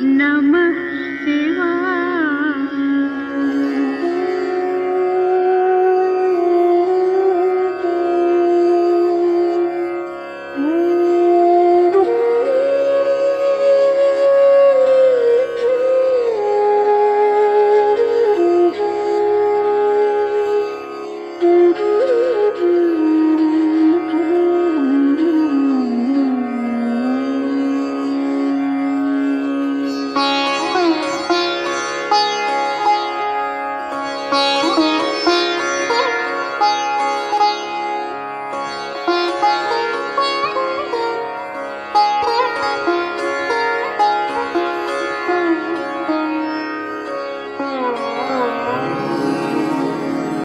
नमः